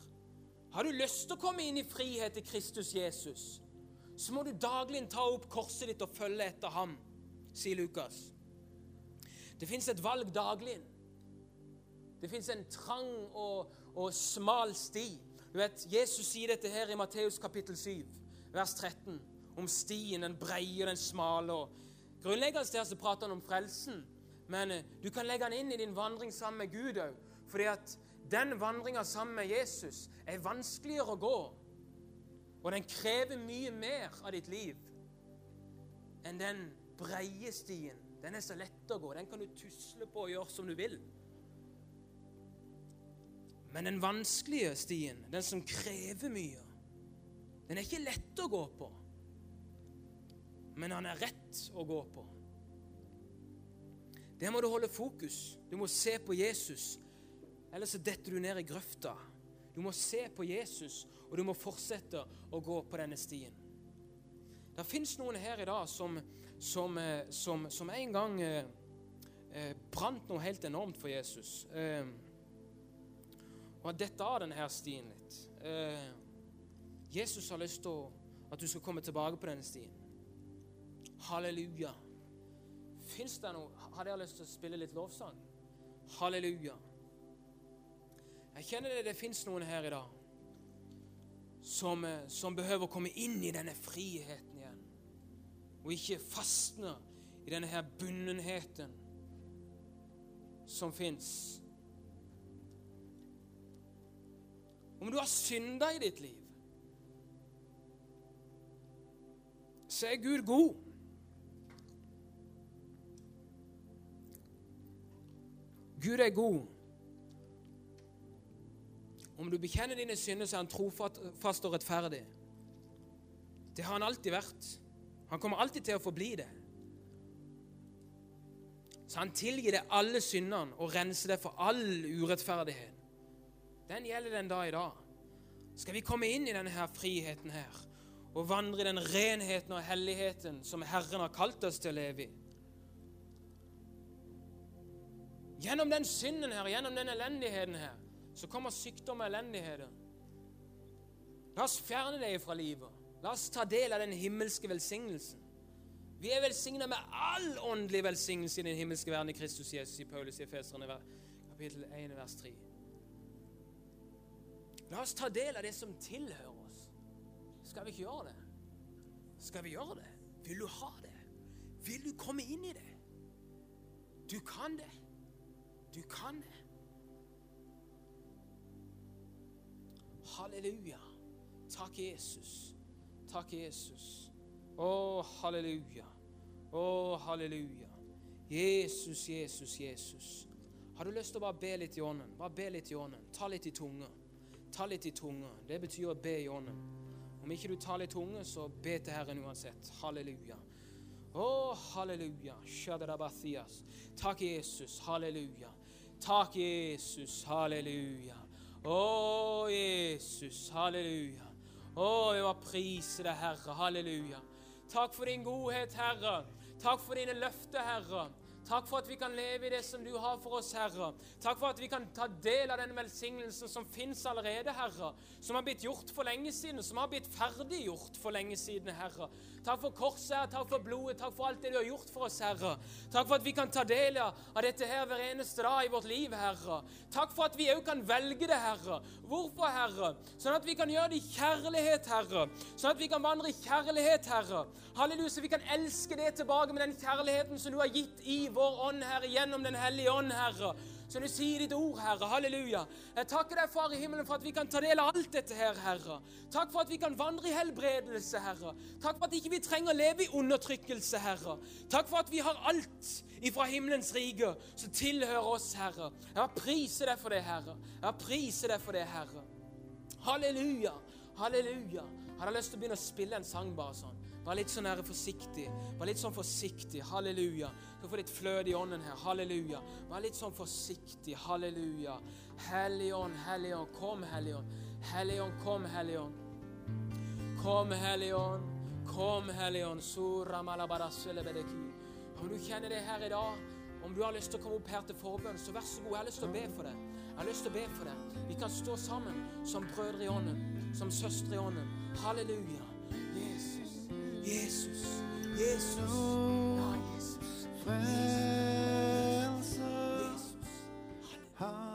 Har du lyst til å komme inn i frihet til Kristus Jesus, så må du daglig ta opp korset ditt og følge etter ham, sier Lukas. Det fins et valg daglig. Det fins en trang og, og, smal sti. Du vet, Jesus sier dette her i Matteus kapittel 7, vers 13, om stien, den breie og den smale. Grunnleggende der så prater han om frelsen. Men eh, du kan legge den inn i din vandring sammen med Gud òg. Fordi at den vandringa sammen med Jesus er vanskeligere å gå. Og den krever mye mer av ditt liv enn den breie stien. Den er så lett å gå. Den kan du tusle på og gjøre som du vil. Men den vanskelige stien, den som krever mye, den er ikke lett å gå på. Men han er rett å gå på. Der må du holde fokus. Du må se på Jesus. Ellers detter du ned i grøfta. Du må se på Jesus, og du må fortsette å gå på denne stien. Det fins noen her i dag som, som, eh, som, som en gang eh, eh, brant noe helt enormt for Jesus. Eh, og har dette av denne her stien litt. Eh, Jesus har lyst til at du skal komme tilbake på denne stien. Halleluja. Fins det noe Hadde jeg lyst til å spille litt lovsang? Halleluja. Jeg kjenner det det fins noen her i dag som, eh, som, behøver å komme inn i denne friheten. Og ikke fastne i denne her bunnenheten som fins. Om du har synda i ditt liv, så er Gud god. Gud er god. Om du bekjenner dine synder, så er han trofast og rettferdig. Det har han alltid vært. Han kommer alltid til å forbli det. Så han tilgir deg alle syndene og renser deg for all urettferdighet. Den gjelder den dag i dag. Skal vi komme inn i denne her friheten her og vandre i den renheten og helligheten som Herren har kalt oss til å leve i? Gjennom den synden her, gjennom den elendigheten her, så kommer sykdom og elendigheter. La oss fjerne det fra livet. La oss ta del av den himmelske velsignelsen. Vi er velsigna med all åndelig velsignelse i den himmelske verden i Kristus Jesus i Paulus i Efeserne kapittel 1, vers 3. La oss ta del av det som tilhører oss. Skal vi ikke gjøre det? Skal vi gjøre det? Vil du ha det? Vil du komme inn i det? Du kan det. Du kan det. Halleluja. Takk, Jesus. Takk, Jesus. Å, halleluja. Å, halleluja. Jesus, Jesus, Jesus. Har du lyst til å bare be litt i ånden? Bare be litt i ånden. Ta litt i tunga. Ta litt i tunga. Det betyr å be i ånden. Om ikke du tar litt tunge, så be til Herren uansett. Halleluja. Å, halleluja. Takk, Jesus. Halleluja. Takk, Jesus. Halleluja. Å, Jesus. Halleluja. Å, jeg må prise deg, Herre. Halleluja. Takk for din godhet, Herre. Takk for dine løfter, Herre. Takk for at vi kan leve i det som du har for oss, Herre. Takk for at vi kan ta del av den velsignelsen som fins allerede, Herre. Som har blitt gjort for lenge siden, som har blitt ferdiggjort for lenge siden, Herre. Takk for korset. Takk for blodet. Takk for alt det du har gjort for oss, Herre. Takk for at vi kan ta del av dette her hver eneste dag i vårt liv, Herre. Takk for at vi òg kan velge det, Herre. Hvorfor, Herre? Sånn at vi kan gjøre det i kjærlighet, Herre. Sånn at vi kan vandre i kjærlighet, Herre. Halleluja, så vi kan elske det tilbake med den kjærligheten som du har gitt i vår ånd, Herre, gjennom Den hellige ånd, Herre. Så du sier ditt ord, Herre. Halleluja. Jeg takker deg, Far i himmelen, for at vi kan ta del av alt dette her, Herre. Takk for at vi kan vandre i helbredelse, Herre. Takk for at ikke vi trenger å leve i undertrykkelse, Herre. Takk for at vi har alt ifra himmelens rike som tilhører oss, Herre. Jeg priser deg for det, Herre. Jeg priser deg for det, Herre. Halleluja. Halleluja. Hadde jeg lyst til å begynne å spille en sang bare sånn. Bare litt sånn her forsiktig. Vær litt sånn forsiktig. Halleluja. Du får litt fløte i ånden her. Halleluja. Vær litt sånn forsiktig. Halleluja. Helligånd, Helligånd, kom, Helligånd. Helligånd, kom, Helligånd. Kom, Helligånd. Kom, Helligånd. Om du kjenner det her i dag, om du har lyst til å komme opp her til forbønn, så vær så god. Jeg har lyst til å be for deg. Jeg har lyst til å be for deg. Vi kan stå sammen som brødre i ånden, som søstre i ånden. Halleluja. Yesus, Yesus, oh Yesus. Yesus. Yesus. Yesus.